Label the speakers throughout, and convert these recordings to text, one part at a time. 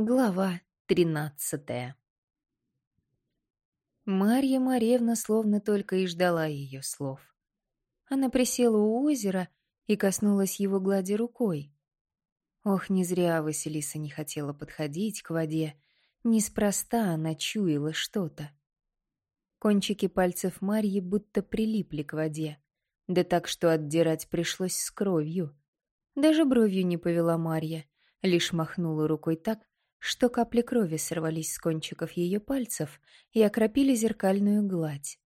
Speaker 1: Глава тринадцатая Марья Маревна словно только и ждала ее слов. Она присела у озера и коснулась его глади рукой. Ох, не зря Василиса не хотела подходить к воде. Неспроста она чуяла что-то. Кончики пальцев Марьи будто прилипли к воде. Да так, что отдирать пришлось с кровью. Даже бровью не повела Марья, лишь махнула рукой так, что капли крови сорвались с кончиков ее пальцев и окропили зеркальную гладь.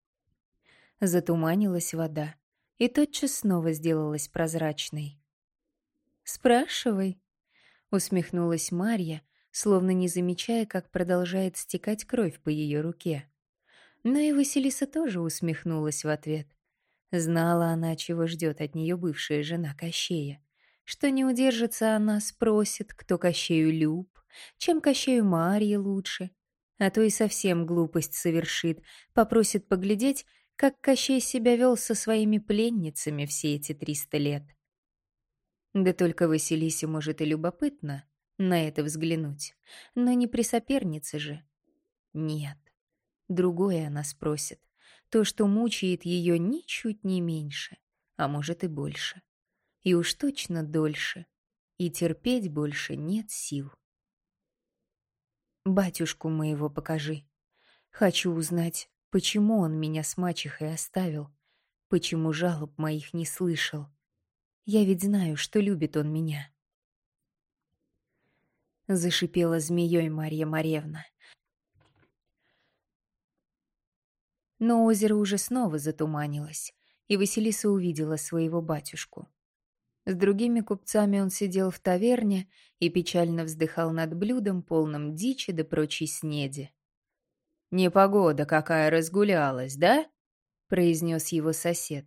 Speaker 1: Затуманилась вода, и тотчас снова сделалась прозрачной. «Спрашивай», — усмехнулась Марья, словно не замечая, как продолжает стекать кровь по ее руке. Но и Василиса тоже усмехнулась в ответ. Знала она, чего ждет от нее бывшая жена Кощея. Что не удержится она, спросит, кто Кощею люб, чем Кощею Марье лучше. А то и совсем глупость совершит, попросит поглядеть, как Кощей себя вел со своими пленницами все эти триста лет. Да только Василисе, может, и любопытно на это взглянуть, но не при сопернице же. Нет, другое она спросит, то, что мучает ее ничуть не меньше, а может и больше. И уж точно дольше, и терпеть больше нет сил. Батюшку моего покажи. Хочу узнать, почему он меня с мачехой оставил, почему жалоб моих не слышал. Я ведь знаю, что любит он меня. Зашипела змеей Марья Маревна. Но озеро уже снова затуманилось, и Василиса увидела своего батюшку. С другими купцами он сидел в таверне и печально вздыхал над блюдом, полным дичи да прочей снеди. «Непогода какая разгулялась, да?» — произнес его сосед.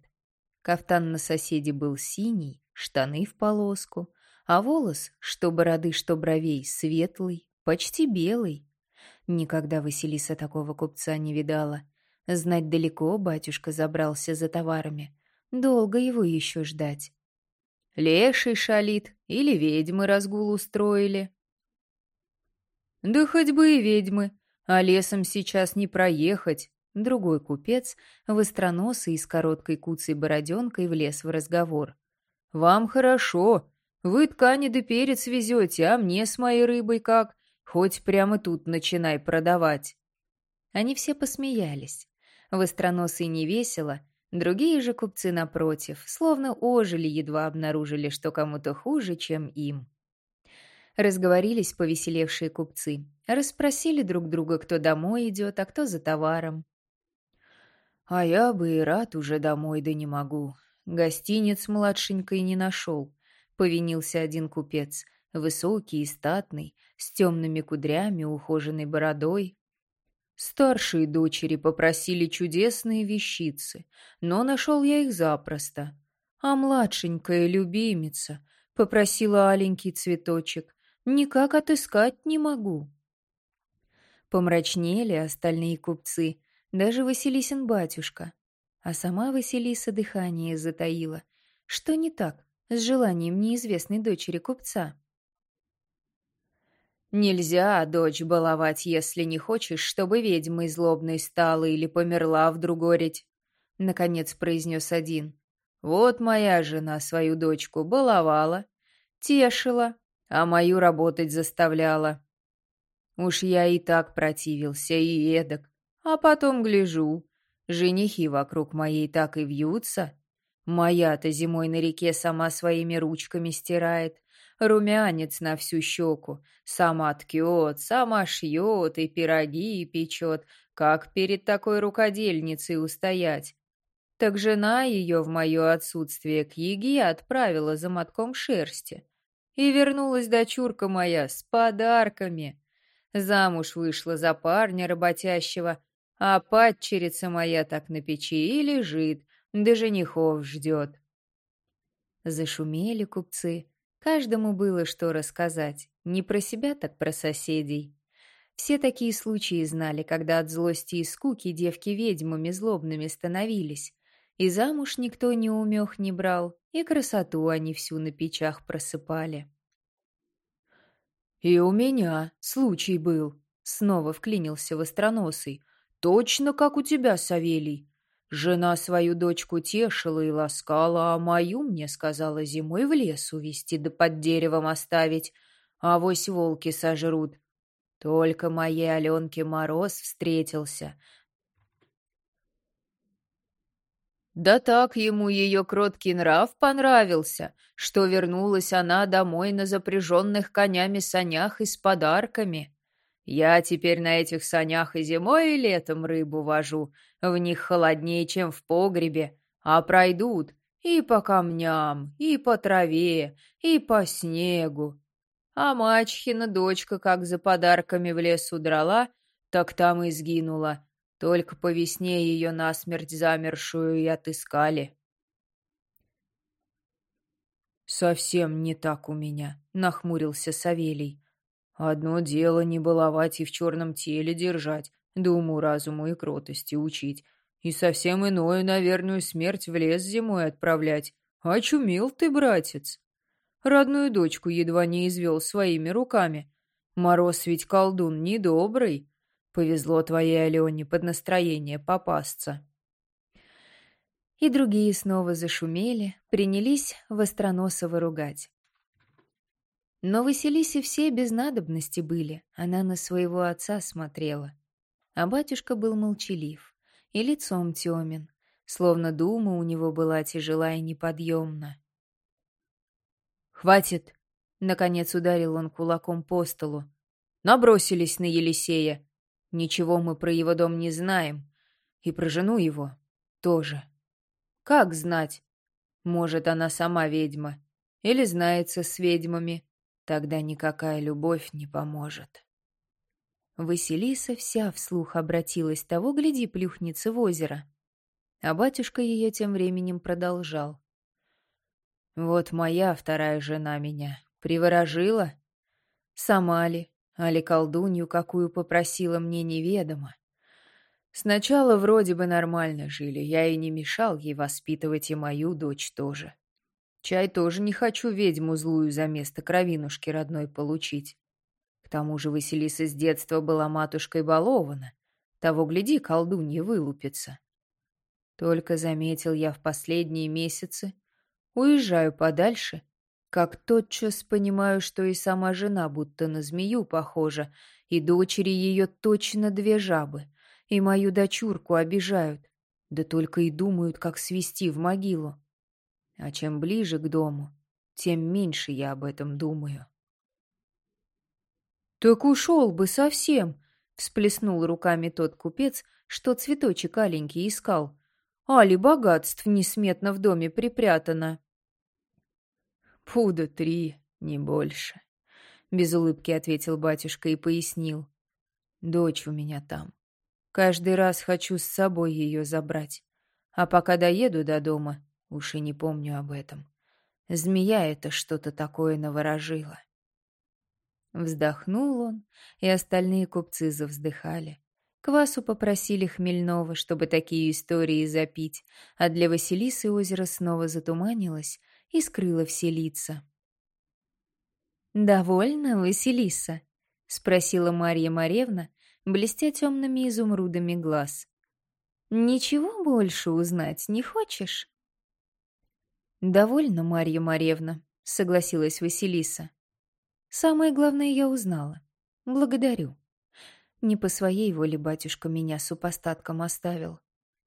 Speaker 1: Кафтан на соседе был синий, штаны в полоску, а волос, что бороды, что бровей, светлый, почти белый. Никогда Василиса такого купца не видала. Знать далеко батюшка забрался за товарами. Долго его еще ждать. Леший шалит или ведьмы разгул устроили. Да хоть бы и ведьмы, а лесом сейчас не проехать. Другой купец, востроносый и с короткой куцей бороденкой, влез в разговор. «Вам хорошо. Вы ткани да перец везете, а мне с моей рыбой как? Хоть прямо тут начинай продавать». Они все посмеялись. Востроносый невесело, Другие же купцы, напротив, словно ожили, едва обнаружили, что кому-то хуже, чем им. Разговорились повеселевшие купцы, расспросили друг друга, кто домой идет, а кто за товаром. «А я бы и рад уже домой, да не могу. Гостиниц младшенькой не нашел», — повинился один купец, высокий и статный, с темными кудрями, ухоженной бородой, Старшие дочери попросили чудесные вещицы, но нашел я их запросто. А младшенькая любимица попросила аленький цветочек. Никак отыскать не могу. Помрачнели остальные купцы, даже Василисин батюшка. А сама Василиса дыхание затаила. Что не так с желанием неизвестной дочери купца? Нельзя дочь баловать, если не хочешь, чтобы ведьмой злобной стала или померла вдруг гореть. Наконец произнес один. Вот моя жена свою дочку баловала, тешила, а мою работать заставляла. Уж я и так противился, и эдак. А потом гляжу, женихи вокруг моей так и вьются. Моя-то зимой на реке сама своими ручками стирает, румянец на всю щеку, сама ткет, сама шьет и пироги печет, как перед такой рукодельницей устоять. Так жена ее в мое отсутствие к Еге отправила за мотком шерсти. И вернулась дочурка моя с подарками. Замуж вышла за парня работящего, а падчерица моя так на печи и лежит, да женихов ждет. Зашумели купцы, Каждому было что рассказать, не про себя, так про соседей. Все такие случаи знали, когда от злости и скуки девки ведьмами злобными становились. И замуж никто не умех не брал, и красоту они всю на печах просыпали. «И у меня случай был», — снова вклинился востроносый. «Точно как у тебя, Савелий. Жена свою дочку тешила и ласкала, а мою мне сказала зимой в лес увести да под деревом оставить, а вось волки сожрут. Только моей Аленке мороз встретился. Да так ему ее кроткий нрав понравился, что вернулась она домой на запряженных конями санях и с подарками. Я теперь на этих санях и зимой, и летом рыбу вожу. В них холоднее, чем в погребе, а пройдут и по камням, и по траве, и по снегу. А мачхина дочка как за подарками в лес удрала, так там и сгинула. Только по весне ее насмерть замершую и отыскали. «Совсем не так у меня», — нахмурился Савелий. Одно дело не баловать и в черном теле держать, да уму-разуму и кротости учить. И совсем иное на верную смерть в лес зимой отправлять. Очумел ты, братец. Родную дочку едва не извел своими руками. Мороз ведь колдун недобрый. Повезло твоей Алене под настроение попасться.
Speaker 2: И другие снова зашумели, принялись Востроносова ругать. Но Василисе все без надобности были, она на своего отца смотрела. А батюшка был молчалив и лицом темен, словно дума у него была тяжела и неподъемна.
Speaker 1: «Хватит!» — наконец ударил он кулаком по столу. «Набросились на Елисея. Ничего мы про его дом не знаем. И про жену его тоже. Как знать? Может, она сама ведьма. Или знается с ведьмами. Тогда никакая любовь не поможет.
Speaker 2: Василиса вся вслух обратилась, того, гляди, плюхнется в озеро. А батюшка ее тем временем продолжал.
Speaker 1: «Вот моя вторая жена меня приворожила. Сама ли, али колдунью, какую попросила мне неведомо. Сначала вроде бы нормально жили, я и не мешал ей воспитывать и мою дочь тоже. Чай тоже не хочу ведьму злую за место кровинушки родной получить. К тому же Василиса с детства была матушкой балована. Того, гляди, колдунья вылупится. Только заметил я в последние месяцы, уезжаю подальше, как тотчас понимаю, что и сама жена будто на змею похожа, и дочери ее точно две жабы, и мою дочурку обижают, да только и думают, как свести в могилу. А чем ближе к дому, тем меньше я об этом думаю.
Speaker 2: «Так ушел бы совсем!» — всплеснул руками тот купец, что цветочек аленький искал. «Али богатств несметно в доме припрятано!»
Speaker 1: «Пуда три, не больше», — без улыбки ответил батюшка и пояснил. «Дочь у меня там. Каждый раз хочу с собой ее забрать. А пока доеду до дома, Уж и не помню об этом. Змея это что-то такое наворожила.
Speaker 2: Вздохнул он, и остальные купцы завздыхали. Квасу попросили хмельного, чтобы такие истории запить, а для Василисы озеро снова затуманилось и скрыло все лица. «Довольно, Василиса?» — спросила Марья Маревна, блестя темными изумрудами глаз. «Ничего больше узнать не хочешь?»
Speaker 1: «Довольно, Марья Марьевна», — согласилась Василиса.
Speaker 2: «Самое главное я узнала. Благодарю. Не по своей воле батюшка меня супостатком оставил.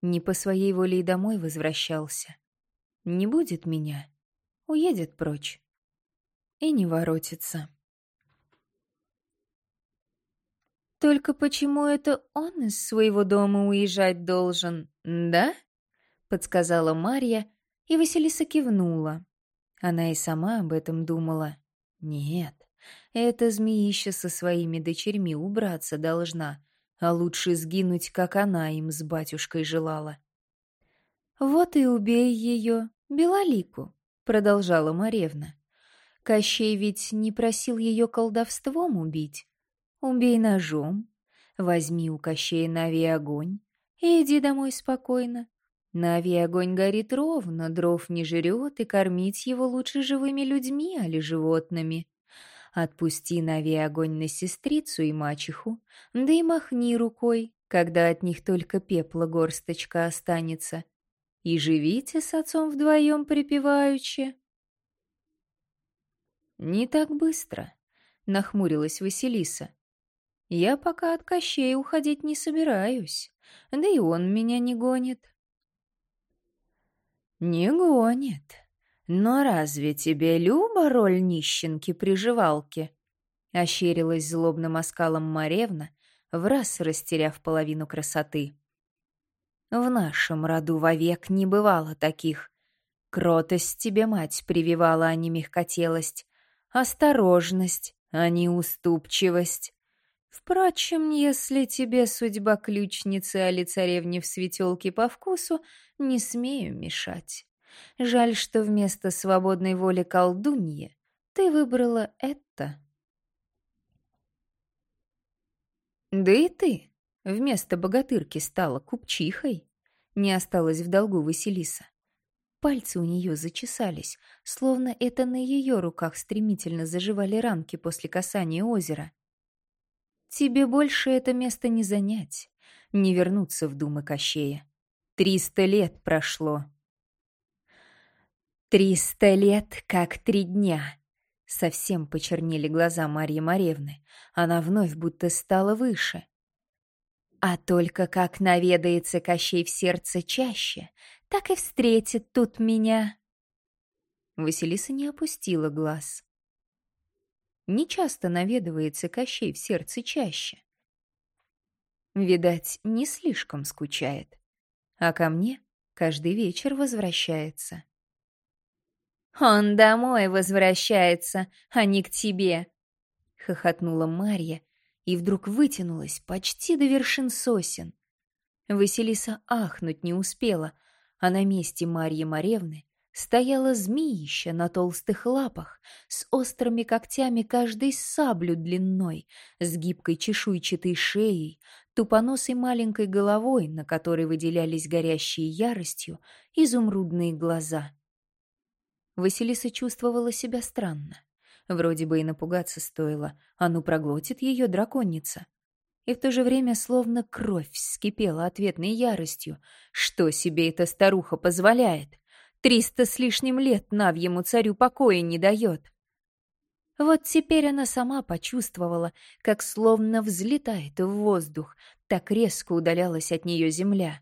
Speaker 2: Не по своей воле и домой возвращался. Не будет меня. Уедет прочь. И не воротится». «Только почему это он из своего дома уезжать должен, да?» — подсказала Марья, и Василиса кивнула. Она и сама об этом думала. Нет, эта змеища со своими дочерьми убраться должна, а лучше сгинуть, как она им с батюшкой желала. «Вот и убей ее, Белолику», — продолжала Маревна. «Кощей ведь не просил ее колдовством убить. Убей ножом, возьми у Кощея Нави огонь и иди домой спокойно. На Ави огонь горит ровно, дров не жрет, и кормить его лучше живыми людьми, а ли животными.
Speaker 1: Отпусти нави огонь на сестрицу и мачеху, да и махни рукой, когда от них только пепла горсточка останется. И живите с отцом вдвоем припеваючи. «Не так быстро», — нахмурилась Василиса. «Я пока от Кощея уходить не собираюсь, да и он меня не гонит». «Не гонит. Но разве тебе люба роль нищенки-приживалки?» Ощерилась злобным оскалом Маревна, враз растеряв половину красоты. «В нашем роду вовек не бывало таких. Кротость тебе мать прививала, а не мягкотелость. Осторожность, а не уступчивость. Впрочем, если тебе судьба ключницы али царевне в светелке по вкусу, не смею мешать. Жаль, что вместо свободной воли колдуньи ты выбрала это. Да и ты вместо богатырки стала купчихой. Не осталось в долгу Василиса. Пальцы у нее зачесались, словно это на ее руках стремительно заживали ранки после касания озера. Тебе больше это место не занять, не вернуться в думы Кощея. Триста лет прошло. Триста лет, как три дня. Совсем почернели глаза Марьи Маревны. Она вновь будто стала выше. А только как наведается Кощей в сердце чаще, так и встретит тут меня. Василиса не опустила глаз. Не часто наведывается Кощей в сердце чаще. Видать, не слишком скучает. А ко мне каждый вечер возвращается. «Он домой возвращается, а не к тебе!» — хохотнула Марья и вдруг вытянулась почти до вершин сосен. Василиса ахнуть не успела, а на месте Марьи Маревны стояла змеища на толстых лапах, с острыми когтями каждой саблю длиной, с гибкой чешуйчатой шеей, тупоносой маленькой головой, на которой выделялись горящие яростью изумрудные глаза. Василиса чувствовала себя странно. Вроде бы и напугаться стоило, а ну проглотит ее драконница. И в то же время словно кровь вскипела ответной яростью. Что себе эта старуха позволяет? Триста с лишним лет Навьему царю покоя не дает. Вот теперь она сама почувствовала, как словно взлетает в воздух, так резко удалялась от нее земля.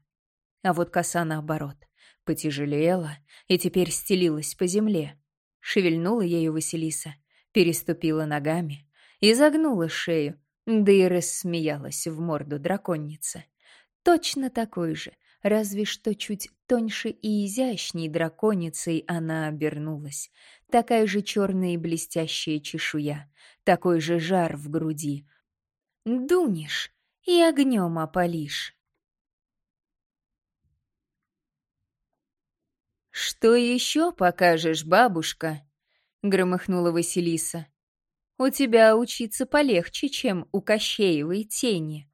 Speaker 1: А вот коса наоборот, потяжелела и теперь стелилась по земле. Шевельнула ею Василиса, переступила ногами, изогнула шею, да и рассмеялась в морду драконница. Точно такой же, разве что чуть тоньше и изящней драконицей она обернулась. Такая же черная и блестящая чешуя, такой же жар в груди. Дунешь и огнем опалишь. «Что еще покажешь, бабушка?» — громыхнула Василиса. «У тебя учиться полегче, чем у Кощеевой тени».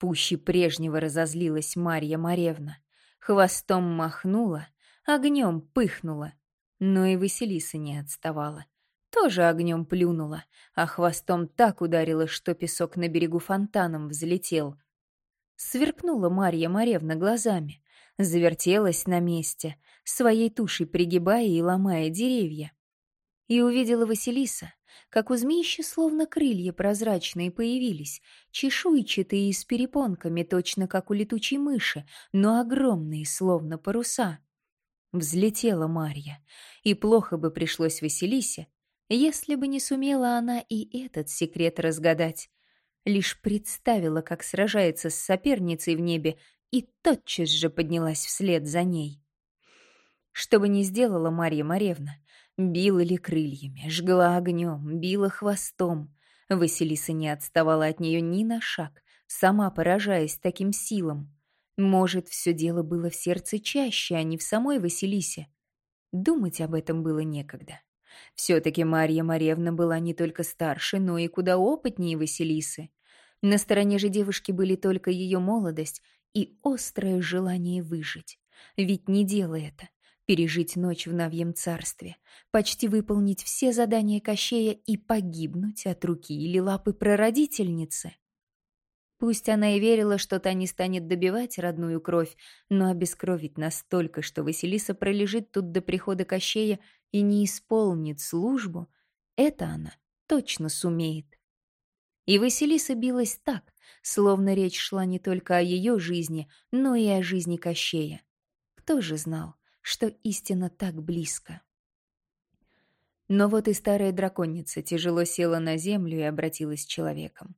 Speaker 1: Пуще прежнего разозлилась Марья Маревна. Хвостом махнула, огнем пыхнула. Но и Василиса не отставала. Тоже огнем плюнула, а хвостом так ударила, что песок на берегу фонтаном взлетел. Сверкнула Марья Маревна глазами, завертелась на месте, своей тушей пригибая и ломая деревья. И увидела Василиса, как у змеища словно крылья прозрачные появились, чешуйчатые и с перепонками, точно как у летучей мыши, но огромные, словно паруса. Взлетела Марья, и плохо бы пришлось Василисе, если бы не сумела она и этот секрет разгадать. Лишь представила, как сражается с соперницей в небе, и тотчас же поднялась вслед за ней. Что бы ни сделала Марья Маревна, Била ли крыльями, жгла огнем, била хвостом. Василиса не отставала от нее ни на шаг, сама поражаясь таким силам. Может, все дело было в сердце чаще, а не в самой Василисе. Думать об этом было некогда. Все-таки Марья Маревна была не только старше, но и куда опытнее Василисы. На стороне же девушки были только ее молодость и острое желание выжить. Ведь не дело это, пережить ночь в Навьем царстве, почти выполнить все задания Кощея и погибнуть от руки или лапы прародительницы. Пусть она и верила, что та не станет добивать родную кровь, но обескровить настолько, что Василиса пролежит тут до прихода Кощея и не исполнит службу, это она точно сумеет. И Василиса билась так, словно речь шла не только о ее жизни, но и о жизни Кощея. Кто же знал, что истина так близко? Но вот и старая драконица тяжело села на землю и обратилась человеком.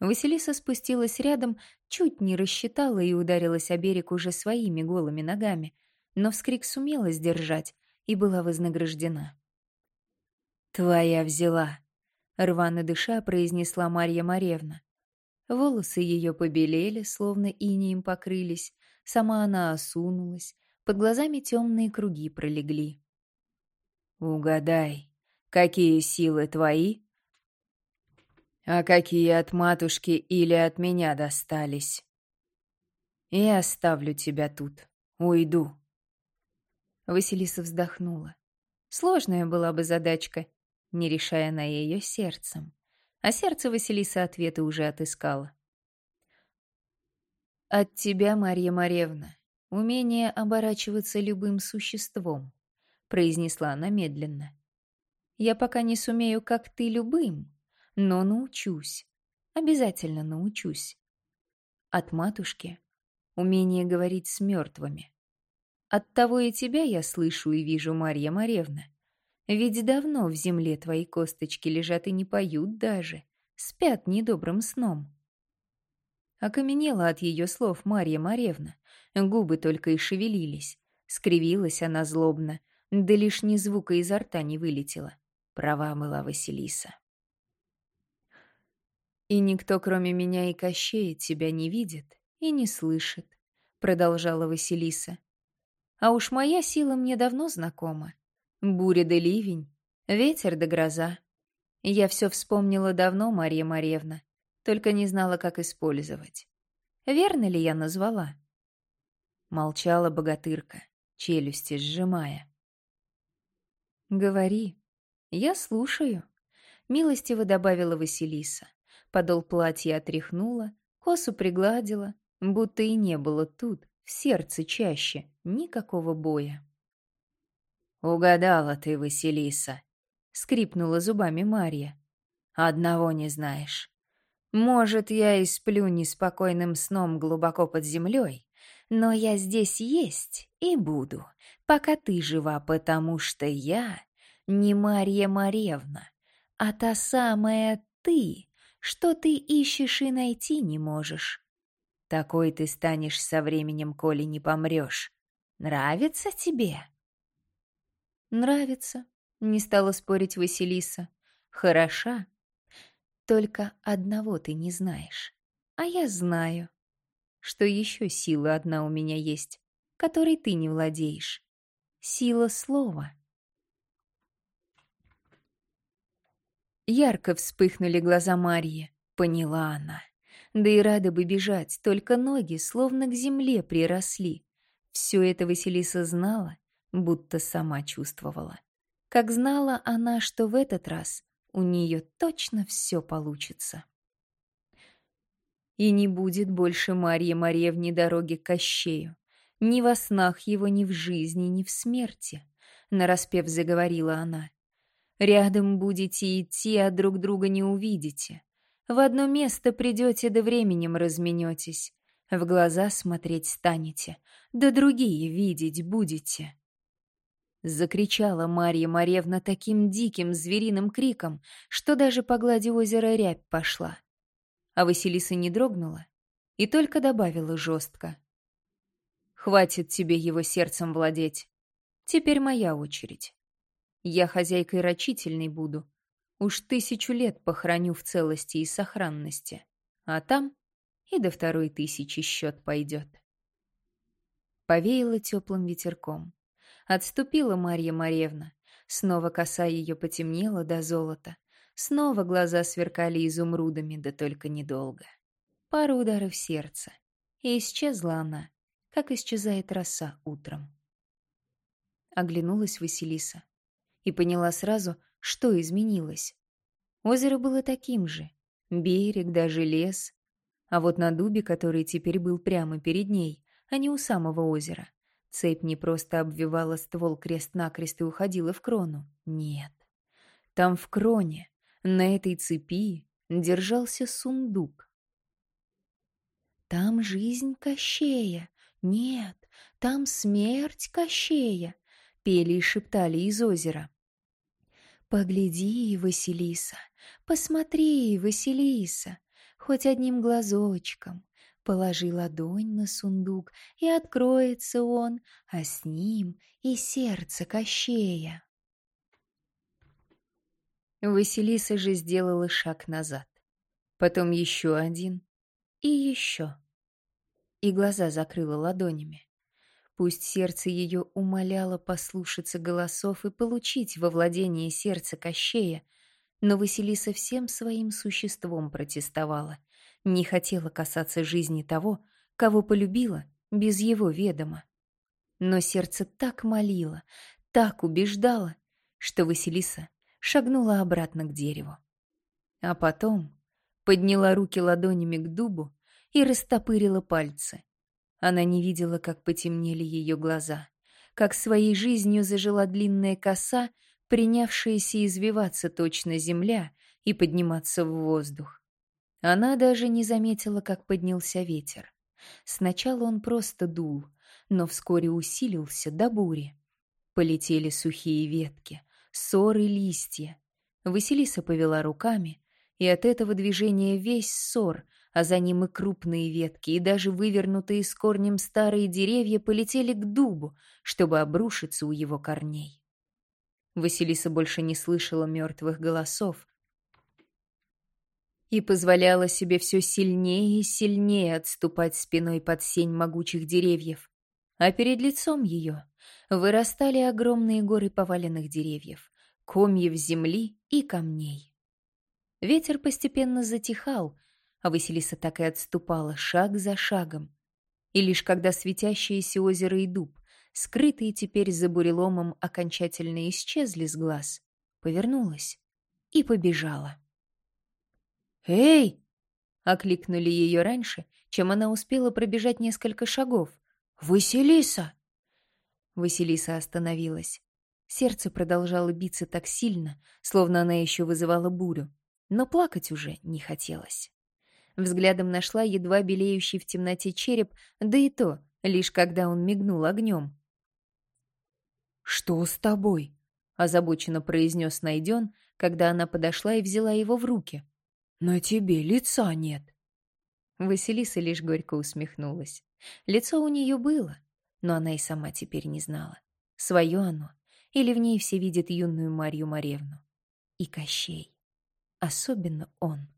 Speaker 1: Василиса спустилась рядом, чуть не рассчитала и ударилась о берег уже своими голыми ногами, но вскрик сумела сдержать и была вознаграждена. «Твоя взяла», — рвано дыша произнесла Марья Маревна. Волосы ее побелели, словно инеем покрылись, сама она осунулась, под глазами темные круги пролегли. «Угадай, какие силы твои, а какие от матушки или от меня достались. И оставлю тебя тут, уйду». Василиса вздохнула. Сложная была бы задачка, не решая на ее сердцем а сердце Василиса ответы уже отыскало. «От тебя, Марья Маревна, умение оборачиваться любым существом», произнесла она медленно. «Я пока не сумею, как ты, любым, но научусь, обязательно научусь. От матушки умение говорить с мертвыми. От того и тебя я слышу и вижу, Марья Маревна. Ведь давно в земле твои косточки лежат и не поют даже, спят недобрым сном. Окаменела от ее слов Марья Маревна, губы только и шевелились. Скривилась она злобно, да лишь ни звука изо рта не вылетело. Права была Василиса. «И никто, кроме меня и Кощея, тебя не видит и не слышит», — продолжала Василиса. «А уж моя сила мне давно знакома. Буря да ливень, ветер да гроза. Я все вспомнила давно, Марья Марьевна, только не знала, как использовать. Верно ли я назвала? Молчала богатырка, челюсти сжимая. «Говори. Я слушаю», — милостиво добавила Василиса. Подол платья отряхнула, косу пригладила, будто и не было тут, в сердце чаще, никакого боя. «Угадала ты, Василиса», — скрипнула зубами Марья. «Одного не знаешь. Может, я и сплю неспокойным сном глубоко под землей, но я здесь есть и буду, пока ты жива, потому что я не Марья Маревна, а та самая ты, что ты ищешь и найти не можешь. Такой ты станешь со временем, коли не помрешь. Нравится тебе?» «Нравится», — не стала спорить Василиса. «Хороша. Только одного ты не знаешь. А я знаю, что еще сила одна у меня есть, которой ты не владеешь. Сила слова». Ярко вспыхнули глаза Марьи. Поняла она. Да и рада бы бежать, только ноги словно к земле приросли. Все это Василиса знала будто сама чувствовала. Как знала она, что в этот раз у нее точно все получится. И не будет больше Марье Марьевне дороги к Кощею. Ни во снах его, ни в жизни, ни в смерти. Нараспев заговорила она. Рядом будете идти, а друг друга не увидите. В одно место придете, да временем разменетесь. В глаза смотреть станете, да другие видеть будете. Закричала Марья Маревна таким диким звериным криком, что даже по глади озера рябь пошла. А Василиса не дрогнула и только добавила жестко. «Хватит тебе его сердцем владеть. Теперь моя очередь. Я хозяйкой рачительной буду. Уж тысячу лет похороню в целости и сохранности. А там и до второй тысячи счет пойдет». Повеяло теплым ветерком. Отступила Марья Маревна. Снова коса ее потемнела до золота. Снова глаза сверкали изумрудами, да только недолго. Пару ударов сердца. И исчезла она, как исчезает роса утром. оглянулась Василиса и поняла сразу, что изменилось. Озеро было таким же. Берег, даже лес. А вот на дубе, который теперь был прямо перед ней, а не у самого озера, цепь не просто обвивала ствол крест-накрест и уходила в крону. Нет. Там в кроне, на этой цепи, держался сундук. «Там жизнь Кощея! Нет, там смерть Кощея!» — пели и шептали из озера. «Погляди, Василиса, посмотри, Василиса, хоть одним глазочком, положи ладонь на сундук, и откроется он, а с ним и сердце Кощея». Василиса же сделала шаг назад, потом еще один и еще. И глаза закрыла ладонями. Пусть сердце ее умоляло послушаться голосов и получить во владение сердца Кощея, но Василиса всем своим существом протестовала, не хотела касаться жизни того, кого полюбила без его ведома. Но сердце так молило, так убеждало, что Василиса шагнула обратно к дереву. А потом подняла руки ладонями к дубу и растопырила пальцы. Она не видела, как потемнели ее глаза, как своей жизнью зажила длинная коса, принявшаяся извиваться точно земля и подниматься в воздух. Она даже не заметила, как поднялся ветер. Сначала он просто дул, но вскоре усилился до бури. Полетели сухие ветки, ссоры листья. Василиса повела руками, и от этого движения весь ссор а за ним и крупные ветки, и даже вывернутые с корнем старые деревья полетели к дубу, чтобы обрушиться у его корней. Василиса больше не слышала мертвых голосов и позволяла себе все сильнее и сильнее отступать спиной под сень могучих деревьев, а перед лицом ее вырастали огромные горы поваленных деревьев, комьев земли и камней. Ветер постепенно затихал, а Василиса так и отступала шаг за шагом. И лишь когда светящееся озеро и дуб, скрытые теперь за буреломом, окончательно исчезли с глаз, повернулась и побежала. «Эй!» — окликнули ее раньше, чем она успела пробежать несколько шагов. «Василиса!» Василиса остановилась. Сердце продолжало биться так сильно, словно она еще вызывала бурю, но плакать уже не хотелось. Взглядом нашла едва белеющий в темноте череп, да и то, лишь когда он мигнул огнем. «Что с тобой?» — озабоченно произнес Найден, когда она подошла и взяла его в руки. «На тебе лица нет». Василиса лишь горько усмехнулась. Лицо у нее было, но она и сама теперь не знала, свое оно или в ней все видят юную Марью Маревну. И Кощей. Особенно он.